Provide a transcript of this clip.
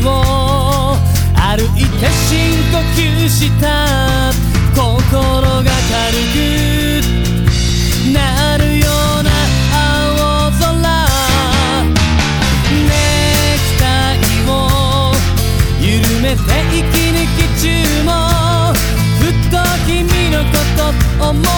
を歩いて深呼吸した心が軽くなるような青空ネクタイを緩めて息抜き中もふっと君のこと思う